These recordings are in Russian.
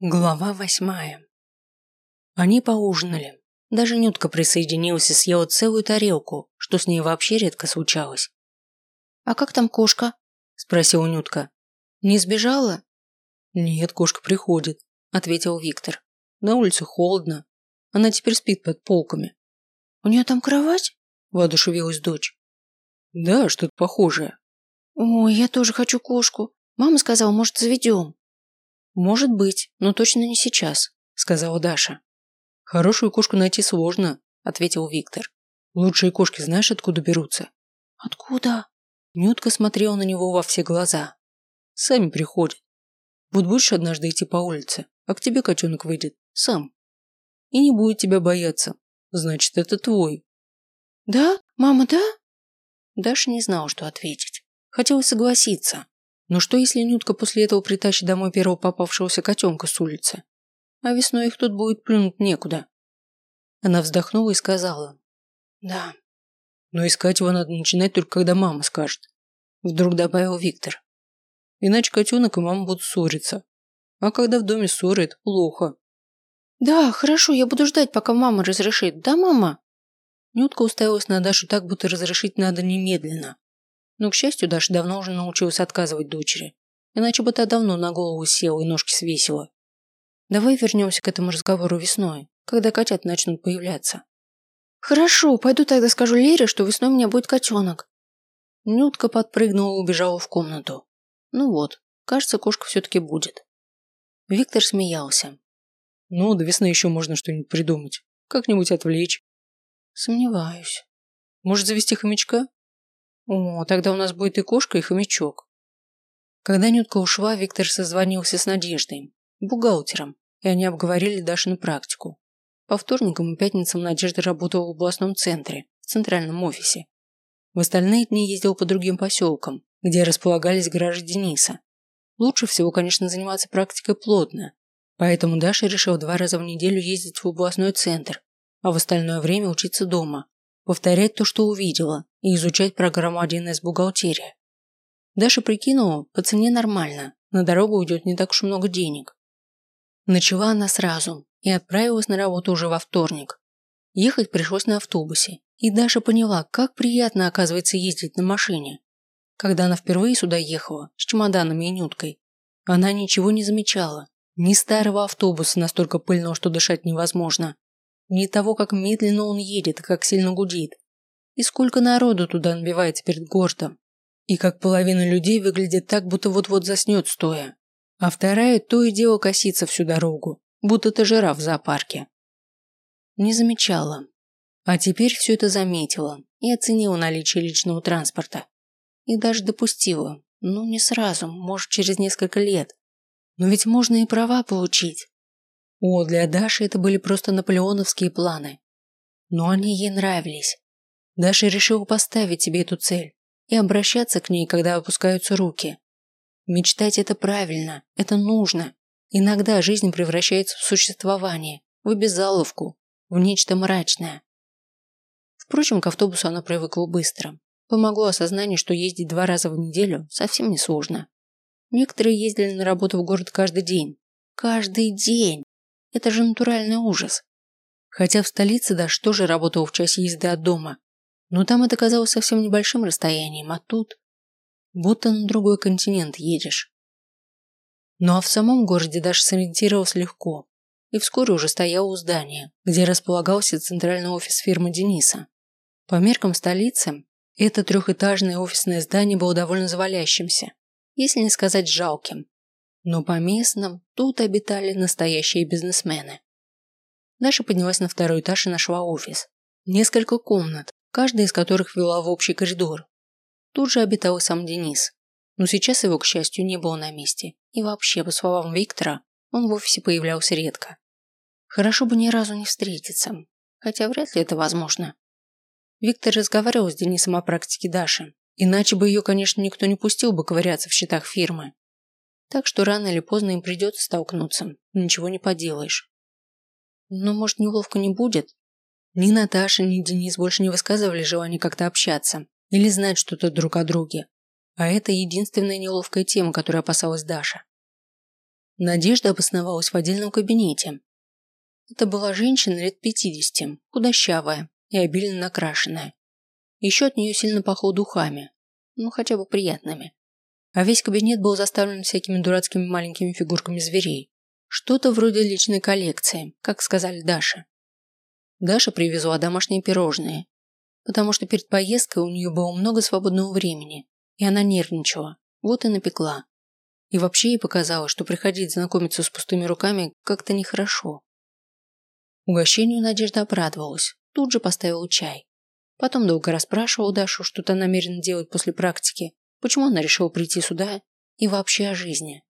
Глава восьмая. Они поужинали. Даже Нютка присоединилась и съела целую тарелку, что с ней вообще редко случалось. «А как там кошка?» – спросила Нютка. «Не сбежала?» «Нет, кошка приходит», – ответил Виктор. «На улице холодно. Она теперь спит под полками». «У нее там кровать?» – воодушевилась дочь. «Да, что-то похожее». «Ой, я тоже хочу кошку. Мама сказала, может, заведем». «Может быть, но точно не сейчас», – сказала Даша. «Хорошую кошку найти сложно», – ответил Виктор. «Лучшие кошки знаешь, откуда берутся?» «Откуда?» Нютка смотрела на него во все глаза. «Сами приходят. Вот будешь однажды идти по улице, а к тебе котенок выйдет. Сам. И не будет тебя бояться. Значит, это твой». «Да? Мама, да?» Даша не знала, что ответить. Хотела согласиться, но что, если Нютка после этого притащит домой первого попавшегося котенка с улицы? А весной их тут будет плюнуть некуда. Она вздохнула и сказала. Да. Но искать его надо начинать только когда мама скажет. Вдруг добавил Виктор. Иначе котенок и мама будут ссориться. А когда в доме ссорят, плохо. Да, хорошо, я буду ждать, пока мама разрешит. Да, мама? Нютка уставилась на Дашу так, будто разрешить надо немедленно. Но, к счастью, Даша давно уже научилась отказывать дочери. Иначе бы та давно на голову села и ножки свесила. Давай вернемся к этому разговору весной, когда котят начнут появляться. Хорошо, пойду тогда скажу Лере, что весной у меня будет котенок. Нютка подпрыгнула и убежала в комнату. Ну вот, кажется, кошка все-таки будет. Виктор смеялся. Ну, до весны еще можно что-нибудь придумать. Как-нибудь отвлечь. Сомневаюсь. Может, завести хомячка? О, тогда у нас будет и кошка, и хомячок. Когда Нютка ушла, Виктор созвонился с Надеждой, бухгалтером, и они обговорили Дашину практику. По вторникам и пятницам Надежда работала в областном центре, в центральном офисе. В остальные дни ездил по другим поселкам, где располагались гаражи Дениса. Лучше всего, конечно, заниматься практикой плотно, поэтому Даша решила два раза в неделю ездить в областной центр, а в остальное время учиться дома, повторять то, что увидела, и изучать программу 1С бухгалтерия. Даша прикинула, по цене нормально, на дорогу уйдет не так уж много денег. Начала она сразу и отправилась на работу уже во вторник. Ехать пришлось на автобусе, и Даша поняла, как приятно оказывается ездить на машине. Когда она впервые сюда ехала, с чемоданами и нюткой, она ничего не замечала. Ни старого автобуса, настолько пыльного, что дышать невозможно, не того, как медленно он едет как сильно гудит. И сколько народу туда набивается перед городом. И как половина людей выглядит так, будто вот-вот заснет стоя. А вторая то и дело косится всю дорогу, будто ты жираф в зоопарке. Не замечала. А теперь все это заметила и оценила наличие личного транспорта. И даже допустила. Ну, не сразу, может, через несколько лет. Но ведь можно и права получить. О, для Даши это были просто наполеоновские планы. Но они ей нравились. Даша решила поставить себе эту цель и обращаться к ней, когда опускаются руки. Мечтать это правильно, это нужно. Иногда жизнь превращается в существование, в обязаловку, в нечто мрачное. Впрочем, к автобусу она привыкла быстро. Помогло осознание, что ездить два раза в неделю совсем не сложно. Некоторые ездили на работу в город каждый день. Каждый день! Это же натуральный ужас. Хотя в столице даже тоже работал в час езды от дома. Но там это казалось совсем небольшим расстоянием, а тут... Будто на другой континент едешь. Ну а в самом городе даже сориентировался легко. И вскоре уже стоял у здания, где располагался центральный офис фирмы Дениса. По меркам столицы, это трехэтажное офисное здание было довольно завалящимся, если не сказать жалким. Но по местным тут обитали настоящие бизнесмены. Даша поднялась на второй этаж и нашла офис. Несколько комнат, каждая из которых вела в общий коридор. Тут же обитал сам Денис. Но сейчас его, к счастью, не было на месте. И вообще, по словам Виктора, он в офисе появлялся редко. Хорошо бы ни разу не встретиться. Хотя вряд ли это возможно. Виктор разговаривал с Денисом о практике Даши. Иначе бы ее, конечно, никто не пустил бы ковыряться в счетах фирмы. Так что рано или поздно им придется столкнуться. Ничего не поделаешь. Но, может, неловко не будет? Ни Наташа, ни Денис больше не высказывали желания как-то общаться или знать что-то друг о друге. А это единственная неловкая тема, которой опасалась Даша. Надежда обосновалась в отдельном кабинете. Это была женщина лет пятидесяти, худощавая и обильно накрашенная. Еще от нее сильно пахло духами, ну хотя бы приятными. А весь кабинет был заставлен всякими дурацкими маленькими фигурками зверей. Что-то вроде личной коллекции, как сказали Даша. Даша привезла домашние пирожные, потому что перед поездкой у нее было много свободного времени, и она нервничала, вот и напекла. И вообще ей показалось, что приходить знакомиться с пустыми руками как-то нехорошо. Угощению Надежда обрадовалась, тут же поставила чай. Потом долго расспрашивала Дашу, что то намерена делать после практики, почему она решила прийти сюда и вообще о жизни.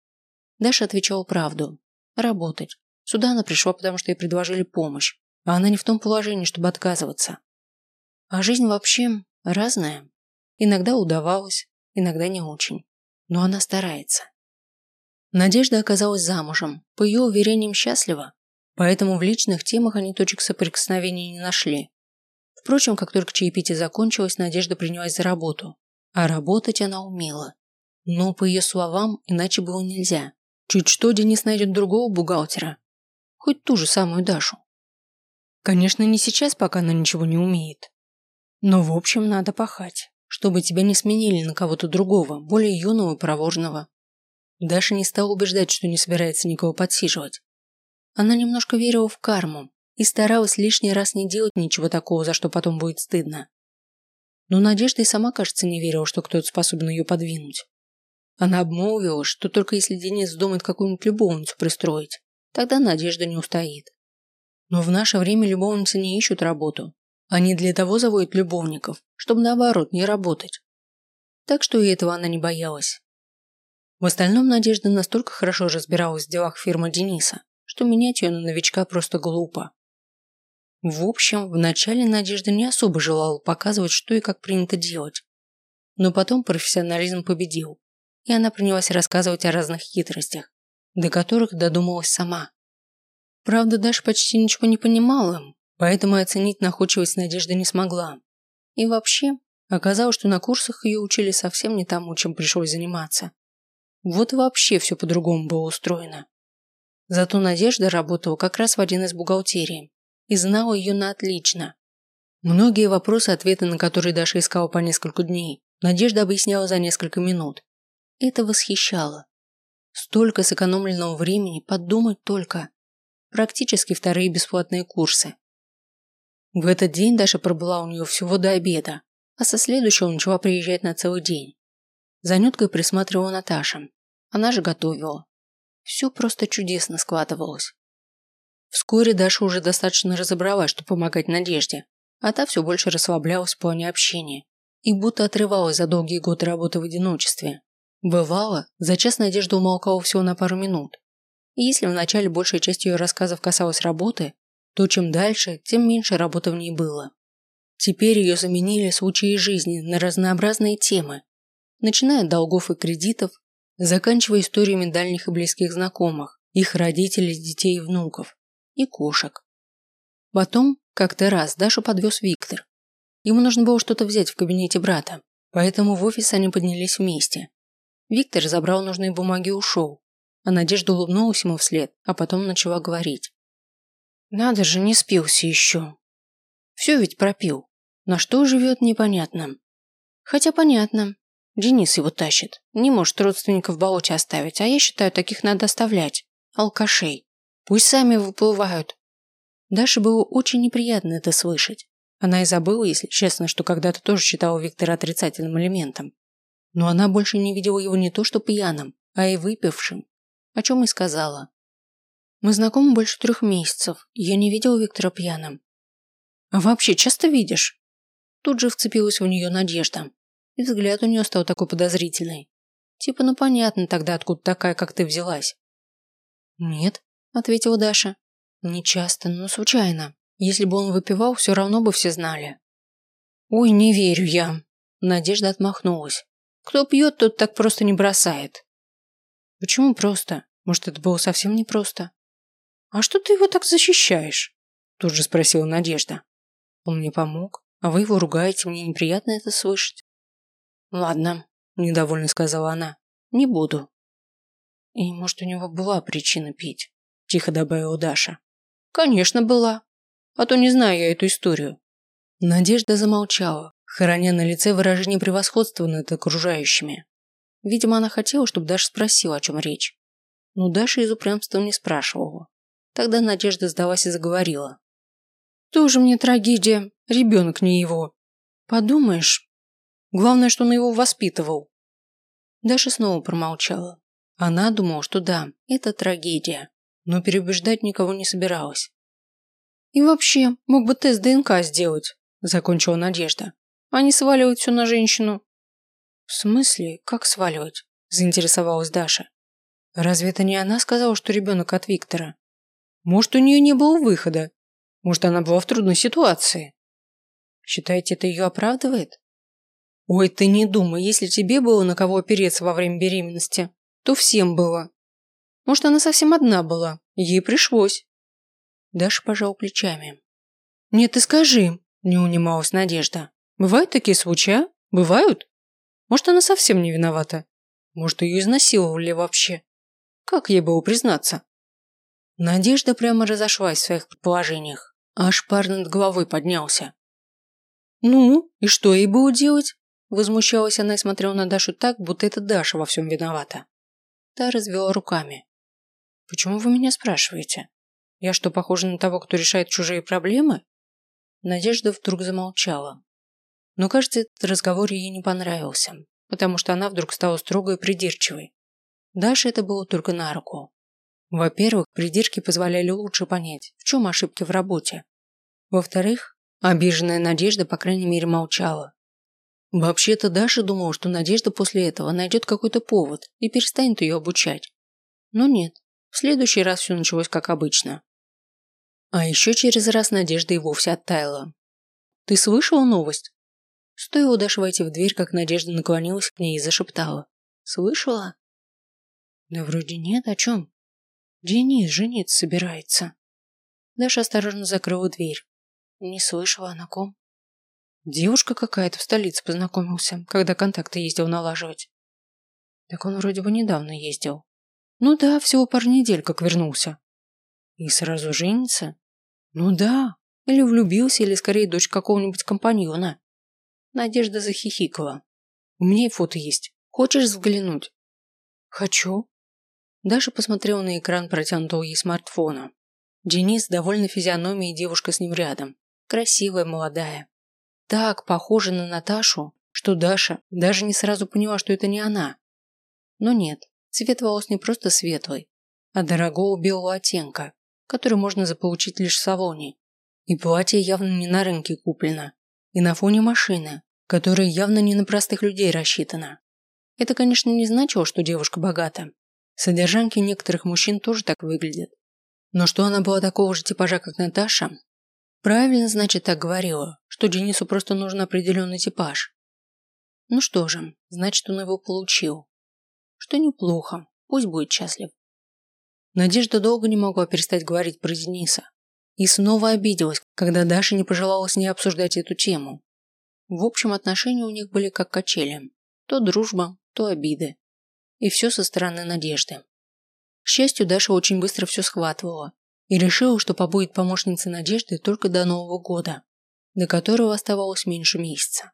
Даша отвечала правду. Работать. Сюда она пришла, потому что ей предложили помощь, а она не в том положении, чтобы отказываться. А жизнь вообще разная. Иногда удавалось, иногда не очень. Но она старается. Надежда оказалась замужем, по ее уверениям счастлива, поэтому в личных темах они точек соприкосновения не нашли. Впрочем, как только чаепитие закончилось, Надежда принялась за работу. А работать она умела. Но, по ее словам, иначе было нельзя. Чуть что, Денис найдет другого бухгалтера. Хоть ту же самую Дашу. Конечно, не сейчас, пока она ничего не умеет. Но, в общем, надо пахать, чтобы тебя не сменили на кого-то другого, более юного и проворного. Даша не стала убеждать, что не собирается никого подсиживать. Она немножко верила в карму и старалась лишний раз не делать ничего такого, за что потом будет стыдно. Но Надежда и сама, кажется, не верила, что кто-то способен ее подвинуть. Она обмолвилась, что только если Денис вздумает какую-нибудь любовницу пристроить, тогда Надежда не устоит. Но в наше время любовницы не ищут работу. Они для того заводят любовников, чтобы наоборот не работать. Так что и этого она не боялась. В остальном Надежда настолько хорошо разбиралась в делах фирмы Дениса, что менять ее на новичка просто глупо. В общем, вначале Надежда не особо желала показывать, что и как принято делать. Но потом профессионализм победил, и она принялась рассказывать о разных хитростях, до которых додумалась сама. Правда, Даша почти ничего не понимала, поэтому оценить находчивость Надежды не смогла. И вообще, оказалось, что на курсах ее учили совсем не тому, чем пришлось заниматься. Вот вообще все по-другому было устроено. Зато Надежда работала как раз в один из бухгалтерий и знала ее на отлично. Многие вопросы, ответы на которые Даша искала по несколько дней, Надежда объясняла за несколько минут. Это восхищало. Столько сэкономленного времени, подумать только. Практически вторые бесплатные курсы. В этот день Даша пробыла у нее всего до обеда, а со следующего начала приезжать на целый день. За присматривала Наташа. Она же готовила. Все просто чудесно складывалось. Вскоре Даша уже достаточно разобралась, что помогать Надежде, а та все больше расслаблялась в плане общения и будто отрывалась за долгие годы работы в одиночестве. Бывало, за час Надежда умолкала всего на пару минут. И если вначале большая часть ее рассказов касалась работы, то чем дальше, тем меньше работы в ней было. Теперь ее заменили случаи жизни на разнообразные темы, начиная от долгов и кредитов, заканчивая историями дальних и близких знакомых, их родителей, детей и внуков и кошек. Потом, как-то раз, Дашу подвез Виктор. Ему нужно было что-то взять в кабинете брата, поэтому в офис они поднялись вместе. Виктор забрал нужные бумаги и ушел, а Надежда улыбнулась ему вслед, а потом начала говорить. «Надо же, не спился еще. Все ведь пропил. На что живет, непонятно. Хотя понятно. Денис его тащит. Не может родственников в болоте оставить, а я считаю, таких надо оставлять. Алкашей. Пусть сами выплывают. Даше было очень неприятно это слышать. Она и забыла, если честно, что когда-то тоже считала Виктора отрицательным элементом. Но она больше не видела его не то что пьяным, а и выпившим, о чем и сказала. Мы знакомы больше трех месяцев, я не видела Виктора пьяным. А вообще часто видишь? Тут же вцепилась в нее надежда, и взгляд у нее стал такой подозрительный. Типа, ну понятно тогда, откуда такая, как ты взялась. Нет, ответила Даша. Не часто, но случайно. Если бы он выпивал, все равно бы все знали. Ой, не верю я. Надежда отмахнулась. Кто пьет, тот так просто не бросает. Почему просто? Может, это было совсем непросто? А что ты его так защищаешь? Тут же спросила Надежда. Он мне помог, а вы его ругаете, мне неприятно это слышать. Ладно, недовольно сказала она. Не буду. И, может, у него была причина пить, тихо добавила Даша. Конечно, была. А то не знаю я эту историю. Надежда замолчала, храня на лице выражение превосходства над окружающими. Видимо, она хотела, чтобы Даша спросила, о чем речь. Но Даша из упрямства не спрашивала. Тогда Надежда сдалась и заговорила. «Тоже мне трагедия. Ребенок не его. Подумаешь. Главное, что он его воспитывал». Даша снова промолчала. Она думала, что да, это трагедия, но переубеждать никого не собиралась. «И вообще, мог бы тест ДНК сделать», – закончила Надежда. «А не сваливать все на женщину». «В смысле? Как сваливать?» – заинтересовалась Даша. «Разве это не она сказала, что ребенок от Виктора? Может, у нее не было выхода? Может, она была в трудной ситуации?» «Считаете, это ее оправдывает?» «Ой, ты не думай, если тебе было на кого опереться во время беременности, то всем было. Может, она совсем одна была, ей пришлось». Даша пожал плечами. «Нет, ты скажи», – не унималась Надежда. «Бывают такие случаи, а? Бывают? Может, она совсем не виновата? Может, ее изнасиловали вообще? Как ей было признаться?» Надежда прямо разошлась в своих предположениях. Аж пар над головой поднялся. «Ну, и что ей было делать?» Возмущалась она и смотрела на Дашу так, будто это Даша во всем виновата. Та развела руками. «Почему вы меня спрашиваете? Я что, похожа на того, кто решает чужие проблемы? Надежда вдруг замолчала. Но, кажется, этот разговор ей не понравился, потому что она вдруг стала строгой и придирчивой. Даше это было только на руку. Во-первых, придирки позволяли лучше понять, в чем ошибки в работе. Во-вторых, обиженная Надежда, по крайней мере, молчала. Вообще-то Даша думала, что Надежда после этого найдет какой-то повод и перестанет ее обучать. Но нет, в следующий раз все началось как обычно. А еще через раз Надежда и вовсе оттаяла. «Ты слышала новость?» Стоило Даше войти в дверь, как Надежда наклонилась к ней и зашептала. «Слышала?» «Да вроде нет, о чем?» «Денис жениться собирается». Даша осторожно закрыла дверь. Не слышала, на ком. Девушка какая-то в столице познакомился, когда контакты ездил налаживать. Так он вроде бы недавно ездил. Ну да, всего пару недель, как вернулся. И сразу женится? Ну да. Или влюбился, или скорее дочь какого-нибудь компаньона. Надежда захихикала. У меня и фото есть. Хочешь взглянуть? Хочу. Даша посмотрела на экран протянутого ей смартфона. Денис довольно физиономией девушка с ним рядом. Красивая, молодая. Так похожа на Наташу, что Даша даже не сразу поняла, что это не она. Но нет, цвет волос не просто светлый, а дорогого белого оттенка который можно заполучить лишь в салоне. И платье явно не на рынке куплено. И на фоне машины, которая явно не на простых людей рассчитана. Это, конечно, не значило, что девушка богата. Содержанки некоторых мужчин тоже так выглядят. Но что она была такого же типажа, как Наташа? Правильно, значит, так говорила, что Денису просто нужен определенный типаж. Ну что же, значит, он его получил. Что неплохо, пусть будет счастлив. Надежда долго не могла перестать говорить про Дениса. И снова обиделась, когда Даша не пожелала с ней обсуждать эту тему. В общем, отношения у них были как качели. То дружба, то обиды. И все со стороны Надежды. К счастью, Даша очень быстро все схватывала и решила, что побудет помощницей Надежды только до Нового года, до которого оставалось меньше месяца.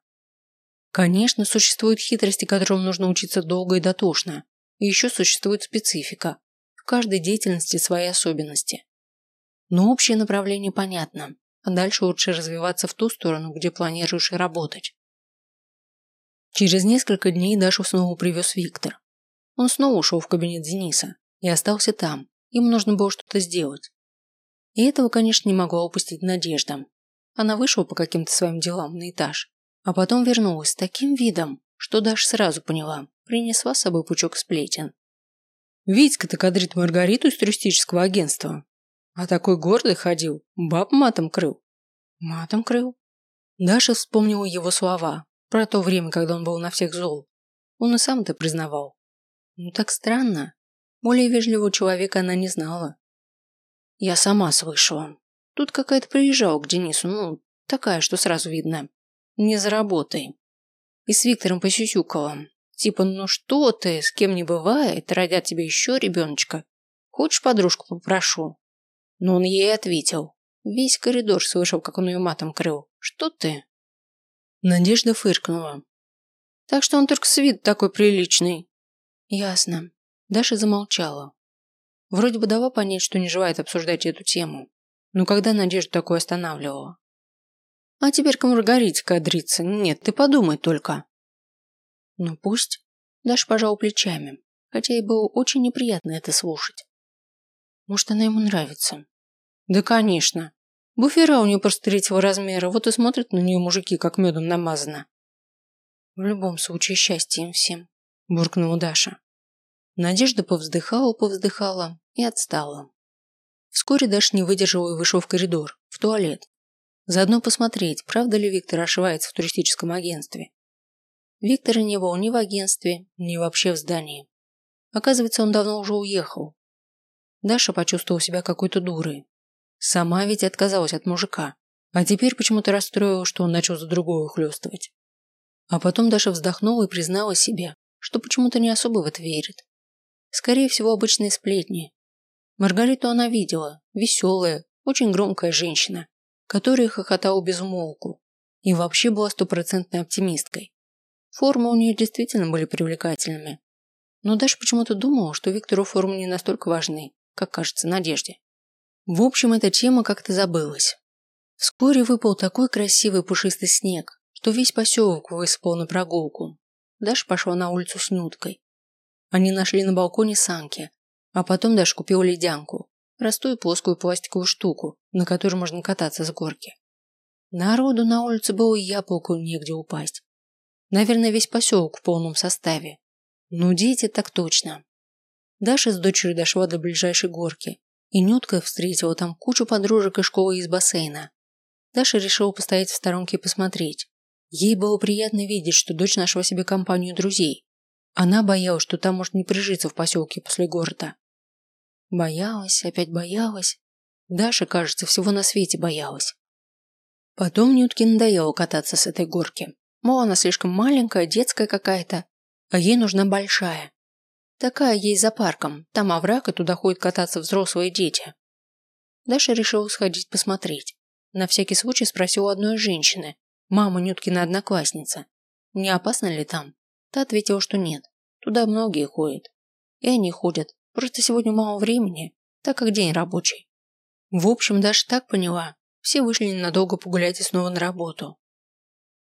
Конечно, существуют хитрости, которым нужно учиться долго и дотошно, и еще существует специфика, в каждой деятельности свои особенности. Но общее направление понятно, а дальше лучше развиваться в ту сторону, где планируешь работать. Через несколько дней Дашу снова привез Виктор. Он снова ушел в кабинет Дениса и остался там. Им нужно было что-то сделать. И этого, конечно, не могла упустить Надежда. Она вышла по каким-то своим делам на этаж, а потом вернулась с таким видом, что Даша сразу поняла, принесла с собой пучок сплетен. Витька-то кадрит Маргариту из туристического агентства. А такой гордый ходил, баб матом крыл. Матом крыл? Даша вспомнила его слова про то время, когда он был на всех зол. Он и сам это признавал. Ну так странно. Более вежливого человека она не знала. Я сама слышала. Тут какая-то приезжала к Денису, ну, такая, что сразу видно. Не за работой. И с Виктором посюсюкала. Типа, ну что ты, с кем не бывает, родят тебе еще ребеночка. Хочешь подружку попрошу? Но он ей ответил. Весь коридор слышал, как он ее матом крыл. Что ты? Надежда фыркнула. Так что он только с виду такой приличный. Ясно. Даша замолчала. Вроде бы дала понять, что не желает обсуждать эту тему. Но когда Надежда такое останавливала? А теперь к Маргарите кадриться. Нет, ты подумай только. Ну пусть. Даша пожал плечами, хотя и было очень неприятно это слушать. Может, она ему нравится? Да, конечно. Буфера у нее просто третьего размера, вот и смотрят на нее мужики, как медом намазано. В любом случае, счастье им всем, буркнула Даша. Надежда повздыхала-повздыхала и отстала. Вскоре Даша не выдержала и вышла в коридор, в туалет. Заодно посмотреть, правда ли Виктор ошивается в туристическом агентстве. Виктора не было ни в агентстве, ни вообще в здании. Оказывается, он давно уже уехал. Даша почувствовала себя какой-то дурой. Сама ведь отказалась от мужика, а теперь почему-то расстроила, что он начал за другое ухлёстывать. А потом Даша вздохнула и признала себе, что почему-то не особо в это верит. Скорее всего, обычные сплетни. Маргариту она видела, веселая, очень громкая женщина, которая хохотала без умолку и вообще была стопроцентной оптимисткой. Формы у нее действительно были привлекательными. Но Даша почему-то думала, что Виктору формы не настолько важны, как кажется Надежде. В общем, эта тема как-то забылась. Вскоре выпал такой красивый пушистый снег, что весь поселок высыпал на прогулку. Даша пошла на улицу с Нюткой. Они нашли на балконе санки, а потом Даша купила ледянку, простую плоскую пластиковую штуку, на которой можно кататься с горки. Народу на улице было яблоку негде упасть. Наверное, весь поселок в полном составе. Ну, дети так точно. Даша с дочерью дошла до ближайшей горки, и Нютка встретила там кучу подружек из школы и из бассейна. Даша решила постоять в сторонке и посмотреть. Ей было приятно видеть, что дочь нашла себе компанию друзей. Она боялась, что там может не прижиться в поселке после города. Боялась, опять боялась. Даша, кажется, всего на свете боялась. Потом Нютке надоело кататься с этой горки. Мол, она слишком маленькая, детская какая-то, а ей нужна большая. Такая есть за парком, там овраг, и туда ходят кататься взрослые дети. Даша решила сходить посмотреть. На всякий случай спросила одной женщины, мама Нюткина одноклассница, не опасно ли там? Та ответила, что нет, туда многие ходят. И они ходят, просто сегодня мало времени, так как день рабочий. В общем, Даша так поняла, все вышли ненадолго погулять и снова на работу.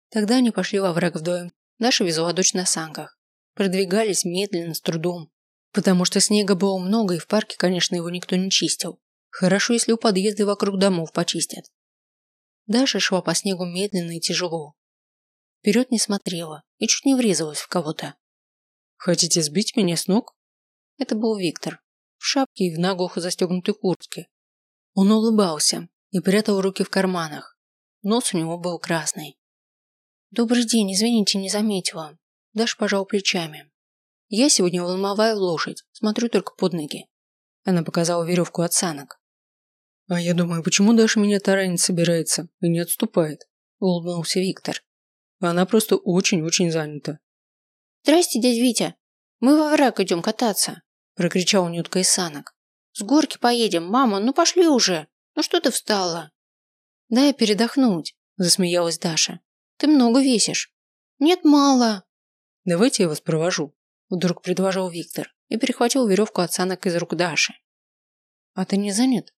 Тогда они пошли во враг вдвоем. Даша везла дочь на санках. Продвигались медленно, с трудом. Потому что снега было много, и в парке, конечно, его никто не чистил. Хорошо, если у подъезда вокруг домов почистят. Даша шла по снегу медленно и тяжело. Вперед не смотрела и чуть не врезалась в кого-то. «Хотите сбить меня с ног?» Это был Виктор. В шапке и в наглухо застегнутой куртке. Он улыбался и прятал руки в карманах. Нос у него был красный. «Добрый день, извините, не заметила». Даша пожал плечами. «Я сегодня ломовая лошадь, смотрю только под ноги». Она показала веревку от санок. «А я думаю, почему Даша меня таранить собирается и не отступает?» – улыбнулся Виктор. «Она просто очень-очень занята». «Здрасте, дядь Витя. Мы во враг идем кататься», – прокричал Нютка из санок. «С горки поедем, мама, ну пошли уже. Ну что ты встала?» «Дай передохнуть», – засмеялась Даша. Ты много весишь. Нет, мало. Давайте я вас провожу. Вдруг предложил Виктор и перехватил веревку от санок из рук Даши. А ты не занят?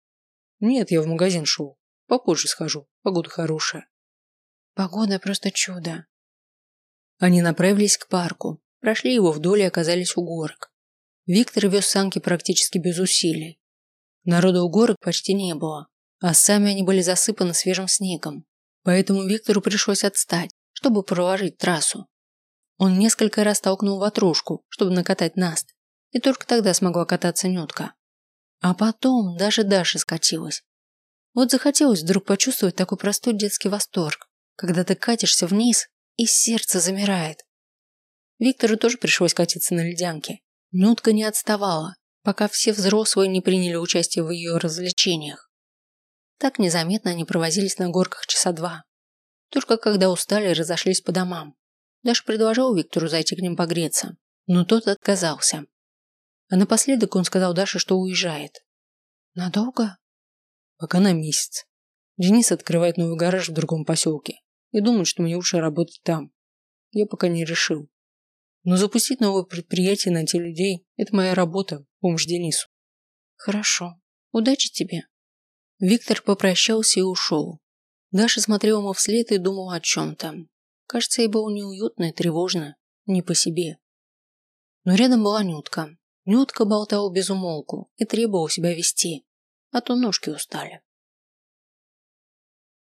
Нет, я в магазин шел. Попозже схожу. Погода хорошая. Погода просто чудо. Они направились к парку, прошли его вдоль и оказались у горок. Виктор вез санки практически без усилий. Народа у горок почти не было, а сами они были засыпаны свежим снегом. Поэтому Виктору пришлось отстать, чтобы проложить трассу. Он несколько раз толкнул ватрушку, чтобы накатать Наст, и только тогда смогла кататься Нютка. А потом даже Даша скатилась. Вот захотелось вдруг почувствовать такой простой детский восторг, когда ты катишься вниз, и сердце замирает. Виктору тоже пришлось катиться на ледянке. Нютка не отставала, пока все взрослые не приняли участие в ее развлечениях. Так незаметно они провозились на горках часа два. Только когда устали, разошлись по домам. Даша предложил Виктору зайти к ним погреться, но тот отказался. А напоследок он сказал Даше, что уезжает. Надолго? Пока на месяц. Денис открывает новый гараж в другом поселке и думает, что мне лучше работать там. Я пока не решил. Но запустить новое предприятие, найти людей – это моя работа, помощь Денису. Хорошо. Удачи тебе. Виктор попрощался и ушел. Даша смотрела ему вслед и думала о чем-то. Кажется, ей было неуютно и тревожно, не по себе. Но рядом была Нютка. Нютка болтала без умолку и требовала себя вести, а то ножки устали.